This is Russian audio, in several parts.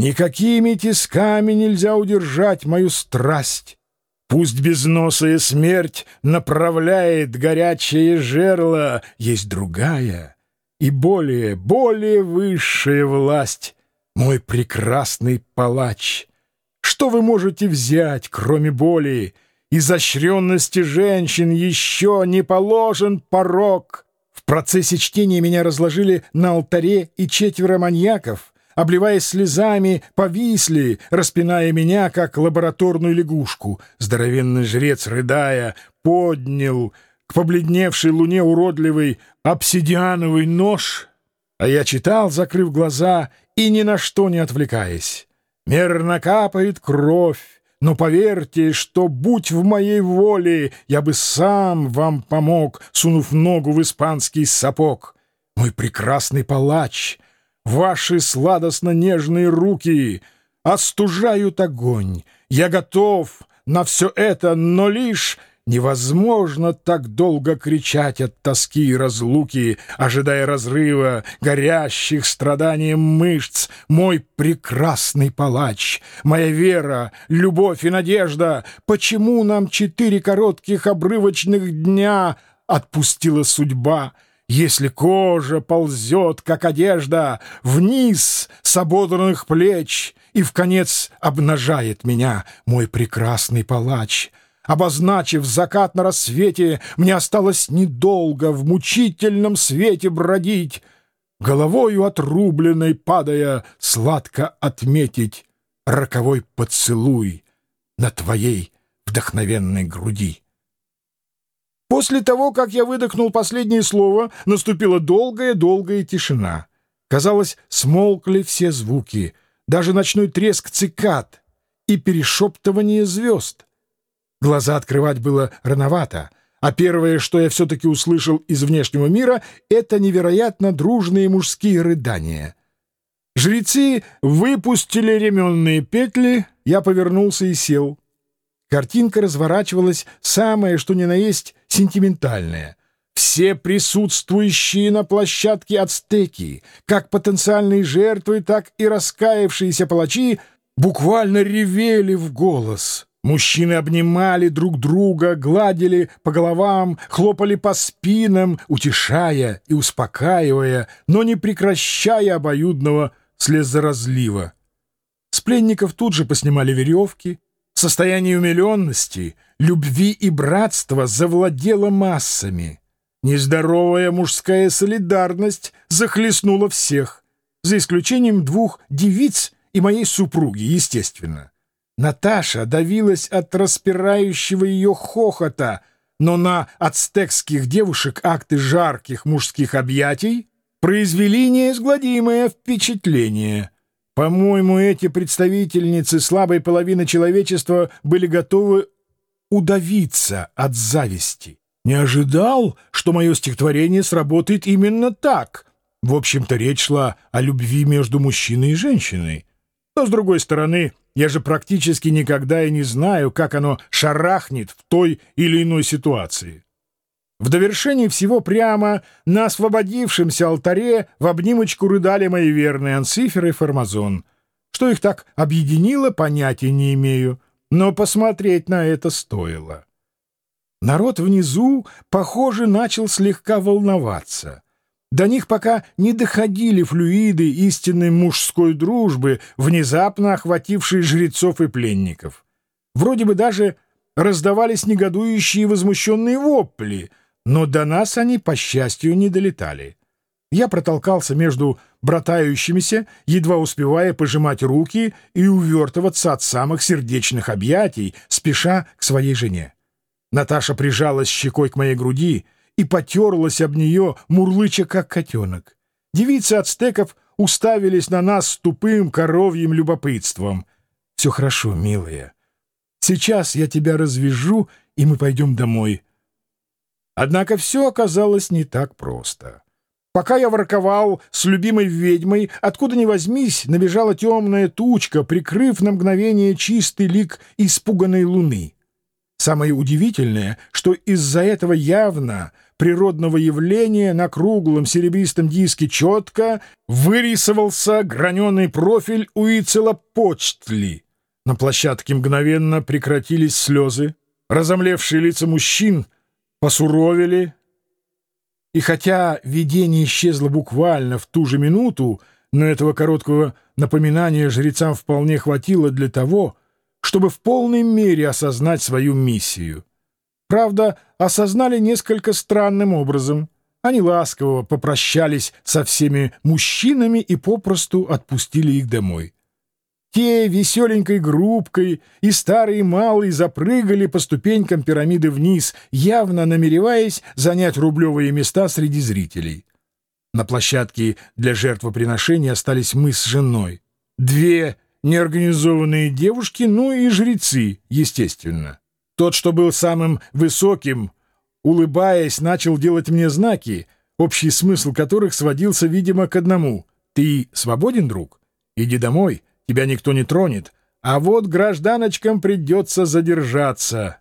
Никакими тисками нельзя удержать мою страсть. Пусть безносая смерть направляет горячее жерло, есть другая и более, более высшая власть, мой прекрасный палач. Что вы можете взять, кроме боли? Изощренности женщин еще не положен порог. В процессе чтения меня разложили на алтаре и четверо маньяков, обливаясь слезами, повисли, распиная меня, как лабораторную лягушку. Здоровенный жрец, рыдая, поднял к побледневшей луне уродливый обсидиановый нож, а я читал, закрыв глаза и ни на что не отвлекаясь. Мерно капает кровь, но поверьте, что, будь в моей воле, я бы сам вам помог, сунув ногу в испанский сапог. Мой прекрасный палач, ваши сладостно-нежные руки остужают огонь. Я готов на все это, но лишь Невозможно так долго кричать от тоски и разлуки, ожидая разрыва, горящих страданием мышц. Мой прекрасный палач, моя вера, любовь и надежда. Почему нам четыре коротких обрывочных дня отпустила судьба? Если кожа ползет, как одежда, вниз с ободранных плеч и в конец обнажает меня, мой прекрасный палач — Обозначив закат на рассвете, мне осталось недолго в мучительном свете бродить, головою отрубленной падая, сладко отметить роковой поцелуй на твоей вдохновенной груди. После того, как я выдохнул последнее слово, наступила долгая-долгая тишина. Казалось, смолкли все звуки, даже ночной треск цикад и перешептывание звезд — Глаза открывать было рановато, а первое, что я все-таки услышал из внешнего мира, это невероятно дружные мужские рыдания. Жрецы выпустили ременные петли, я повернулся и сел. Картинка разворачивалась самое, что ни на есть, сентиментальная. Все присутствующие на площадке ацтеки, как потенциальные жертвы, так и раскаявшиеся палачи, буквально ревели в голос — Мужчины обнимали друг друга, гладили по головам, хлопали по спинам, утешая и успокаивая, но не прекращая обоюдного слезоразлива. С пленников тут же поснимали веревки. Состояние умиленности, любви и братства завладело массами. Нездоровая мужская солидарность захлестнула всех, за исключением двух девиц и моей супруги, естественно. Наташа давилась от распирающего ее хохота, но на ацтекских девушек акты жарких мужских объятий произвели неизгладимое впечатление. По-моему, эти представительницы слабой половины человечества были готовы удавиться от зависти. Не ожидал, что мое стихотворение сработает именно так. В общем-то, речь шла о любви между мужчиной и женщиной. Но, с другой стороны, я же практически никогда и не знаю, как оно шарахнет в той или иной ситуации. В довершении всего прямо на освободившемся алтаре в обнимочку рыдали мои верные Анцифер и Формазон. Что их так объединило, понятия не имею, но посмотреть на это стоило. Народ внизу, похоже, начал слегка волноваться — до них пока не доходили флюиды истинной мужской дружбы, внезапно охватившие жрецов и пленников. Вроде бы даже раздавались негодующие и возмущенные вопли, но до нас они, по счастью, не долетали. Я протолкался между братающимися, едва успевая пожимать руки и увертываться от самых сердечных объятий, спеша к своей жене. Наташа прижалась щекой к моей груди — и потерлась об нее, мурлыча, как котенок. Девицы ацтеков уставились на нас с тупым коровьим любопытством. «Все хорошо, милая. Сейчас я тебя развяжу, и мы пойдем домой». Однако все оказалось не так просто. Пока я ворковал с любимой ведьмой, откуда ни возьмись, набежала темная тучка, прикрыв на мгновение чистый лик испуганной луны. Самое удивительное, что из-за этого явно природного явления на круглом серебристом диске четко вырисовался граненый профиль Уицелопочтли. На площадке мгновенно прекратились слезы, разомлевшие лица мужчин посуровили, и хотя видение исчезло буквально в ту же минуту, но этого короткого напоминания жрецам вполне хватило для того, чтобы в полной мере осознать свою миссию. Правда, осознали несколько странным образом. Они ласково попрощались со всеми мужчинами и попросту отпустили их домой. Те веселенькой группкой и старые и малые запрыгали по ступенькам пирамиды вниз, явно намереваясь занять рублевые места среди зрителей. На площадке для жертвоприношения остались мы с женой. Две неорганизованные девушки, ну и жрецы, естественно. Тот, что был самым высоким, улыбаясь, начал делать мне знаки, общий смысл которых сводился, видимо, к одному. «Ты свободен, друг? Иди домой» тебя никто не тронет, а вот гражданочкам придется задержаться.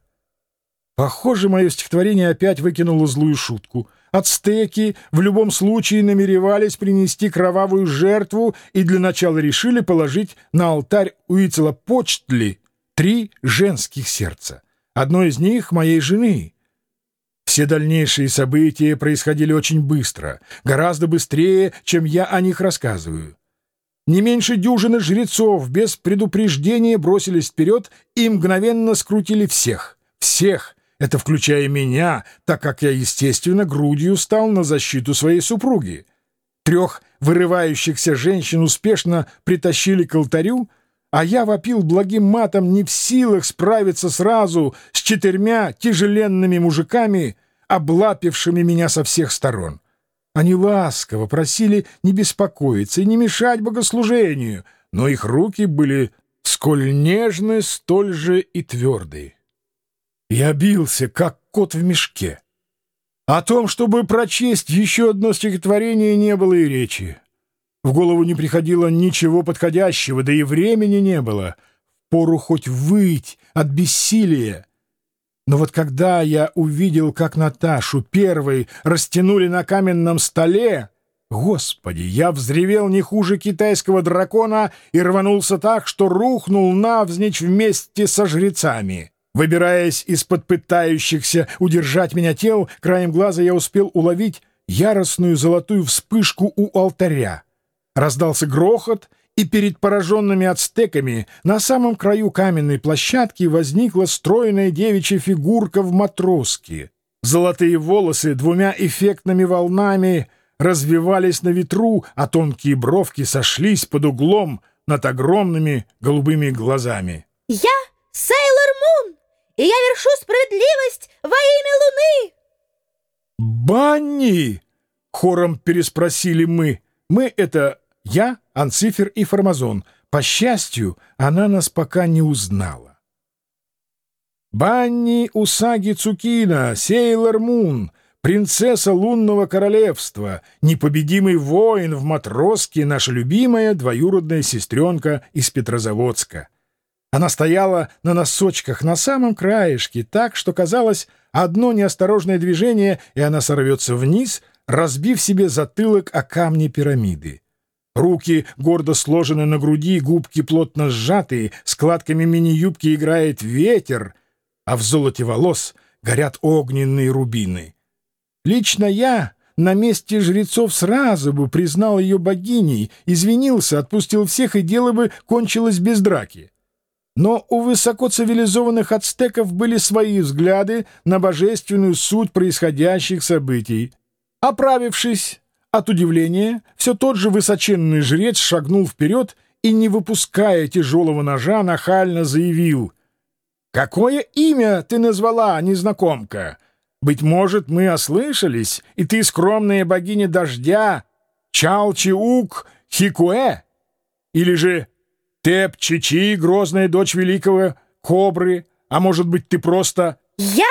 Похоже, мое стихотворение опять выкинуло злую шутку. Ацтеки в любом случае намеревались принести кровавую жертву и для начала решили положить на алтарь Уицелопочтли три женских сердца. Одно из них — моей жены. Все дальнейшие события происходили очень быстро, гораздо быстрее, чем я о них рассказываю. Не меньше дюжины жрецов без предупреждения бросились вперед и мгновенно скрутили всех. Всех, это включая меня, так как я, естественно, грудью стал на защиту своей супруги. Трех вырывающихся женщин успешно притащили к алтарю, а я вопил благим матом не в силах справиться сразу с четырьмя тяжеленными мужиками, облапившими меня со всех сторон. Они ласково просили не беспокоиться и не мешать богослужению, но их руки были сколь нежны, столь же и твердые. Я бился, как кот в мешке. О том, чтобы прочесть еще одно стихотворение, не было и речи. В голову не приходило ничего подходящего, да и времени не было. Пору хоть выть от бессилия. Но вот когда я увидел, как Наташу первой растянули на каменном столе, Господи, я взревел не хуже китайского дракона и рванулся так, что рухнул навзничь вместе со жрецами. Выбираясь из-под пытающихся удержать меня тел, краем глаза я успел уловить яростную золотую вспышку у алтаря. Раздался грохот, и перед пораженными ацтеками на самом краю каменной площадки возникла стройная девичья фигурка в матроске. Золотые волосы двумя эффектными волнами развивались на ветру, а тонкие бровки сошлись под углом над огромными голубыми глазами. «Я Сейлор Мун, и я вершу справедливость во имя Луны!» «Банни!» — хором переспросили мы. «Мы — это я, Анцифер и Формазон. По счастью, она нас пока не узнала. Банни Усаги Цукина, Сейлор Мун, принцесса лунного королевства, непобедимый воин в матроске, наша любимая двоюродная сестренка из Петрозаводска. Она стояла на носочках на самом краешке, так что казалось, одно неосторожное движение, и она сорвется вниз, разбив себе затылок о камни пирамиды. Руки гордо сложены на груди, губки плотно сжатые, складками мини-юбки играет ветер, а в золоте волос горят огненные рубины. Лично я на месте жрецов сразу бы признал ее богиней, извинился, отпустил всех, и дело бы кончилось без драки. Но у высокоцивилизованных ацтеков были свои взгляды на божественную суть происходящих событий. Оправившись, от удивления все тот же высоченный жрец шагнул вперед и, не выпуская тяжелого ножа, нахально заявил. «Какое имя ты назвала, незнакомка? Быть может, мы ослышались, и ты скромная богиня дождя, Чалчиук Хикуэ? Или же Теп-Чичи, грозная дочь великого Кобры? А может быть, ты просто...» «Я